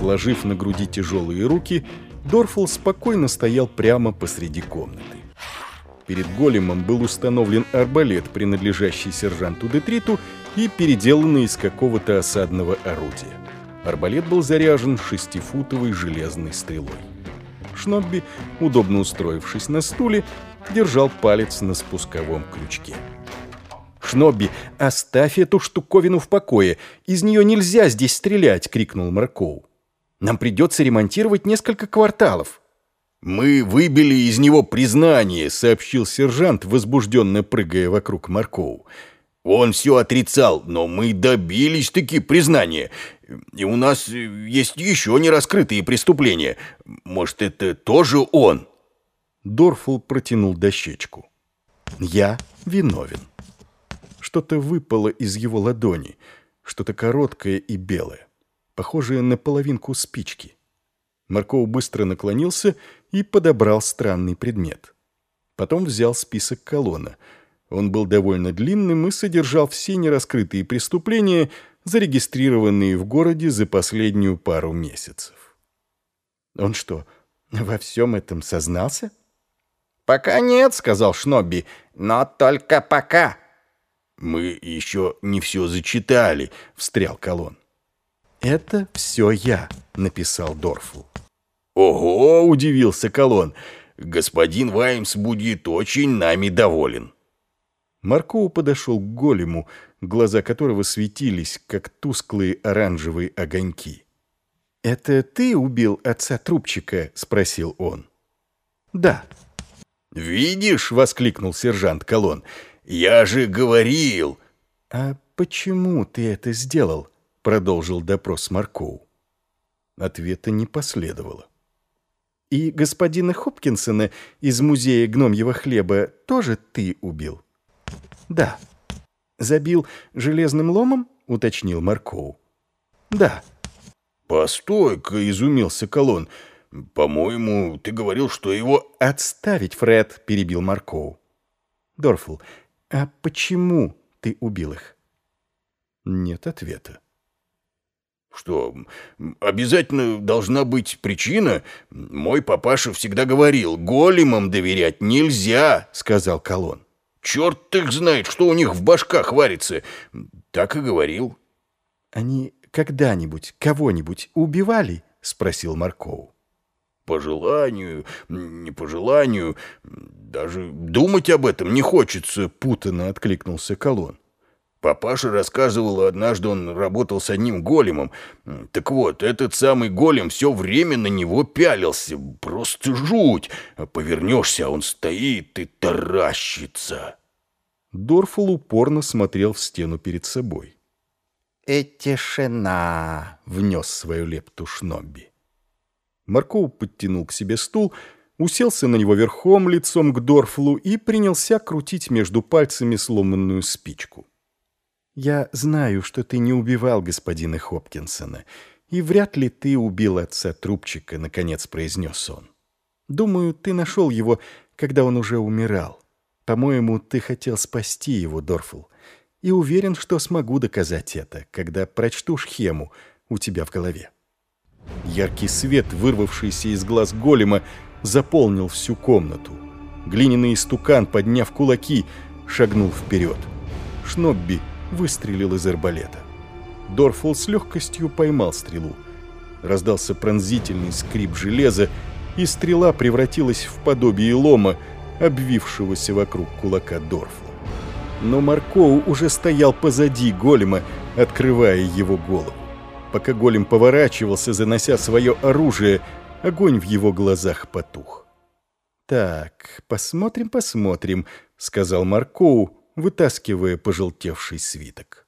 Сложив на груди тяжелые руки, Дорфул спокойно стоял прямо посреди комнаты. Перед големом был установлен арбалет, принадлежащий сержанту Детриту и переделанный из какого-то осадного орудия. Арбалет был заряжен шестифутовой железной стрелой. Шнобби, удобно устроившись на стуле, держал палец на спусковом крючке. «Шнобби, оставь эту штуковину в покое! Из нее нельзя здесь стрелять!» — крикнул Маркоу. «Нам придется ремонтировать несколько кварталов!» «Мы выбили из него признание», — сообщил сержант, возбужденно прыгая вокруг Маркоу. «Он все отрицал, но мы добились-таки признания. И у нас есть еще не раскрытые преступления. Может, это тоже он?» Дорфул протянул дощечку. «Я виновен». Что-то выпало из его ладони, что-то короткое и белое, похожее на половинку спички. Марков быстро наклонился и подобрал странный предмет. Потом взял список колонна. Он был довольно длинным и содержал все нераскрытые преступления, зарегистрированные в городе за последнюю пару месяцев. Он что, во всем этом сознался? «Пока нет», — сказал Шнобби, — «но только пока». «Мы еще не все зачитали», — встрял Колон. «Это все я», — написал Дорфул. «Ого!» — удивился Колон. «Господин Ваймс будет очень нами доволен». Маркоу подошел к голему, глаза которого светились, как тусклые оранжевые огоньки. «Это ты убил отца трубчика?» — спросил он. «Да». «Видишь?» — воскликнул сержант Колон. «Я же говорил!» «А почему ты это сделал?» — продолжил допрос Маркоу. Ответа не последовало. И господина Хопкинсона из музея гномьего хлеба тоже ты убил? Да. Забил железным ломом? Уточнил Маркоу. Да. Постой-ка, изумился Колон. По-моему, ты говорил, что его... Отставить, Фред, перебил Маркоу. Дорфл, а почему ты убил их? Нет ответа. Что, обязательно должна быть причина? Мой папаша всегда говорил, големам доверять нельзя, сказал Колон. Черт их знает, что у них в башках варится. Так и говорил. Они когда-нибудь кого-нибудь убивали? Спросил Маркоу. По желанию, не по желанию, даже думать об этом не хочется, путанно откликнулся Колон. Папаша рассказывал, однажды он работал с одним големом. Так вот, этот самый голем все время на него пялился. Просто жуть. Повернешься, а он стоит и таращится. Дорфул упорно смотрел в стену перед собой. «И тишина!» — внес свою лепту Шнобби. Марков подтянул к себе стул, уселся на него верхом, лицом к Дорфлу и принялся крутить между пальцами сломанную спичку. «Я знаю, что ты не убивал господина Хопкинсона, и вряд ли ты убил отца трубчика», — наконец произнес он. «Думаю, ты нашел его, когда он уже умирал. По-моему, ты хотел спасти его, Дорфул, и уверен, что смогу доказать это, когда прочту схему у тебя в голове». Яркий свет, вырвавшийся из глаз голема, заполнил всю комнату. Глиняный истукан, подняв кулаки, шагнул вперед. Шнобби выстрелил из арбалета. Дорфул с легкостью поймал стрелу. Раздался пронзительный скрип железа, и стрела превратилась в подобие лома, обвившегося вокруг кулака Дорфла. Но Маркоу уже стоял позади голема, открывая его голову. Пока голем поворачивался, занося свое оружие, огонь в его глазах потух. «Так, посмотрим, посмотрим», — сказал Маркоу, вытаскивая пожелтевший свиток.